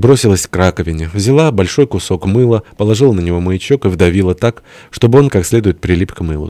бросилась к раковине. Взяла большой кусок мыла, положила на него маячок и вдавила так, чтобы он как следует прилип к мылу.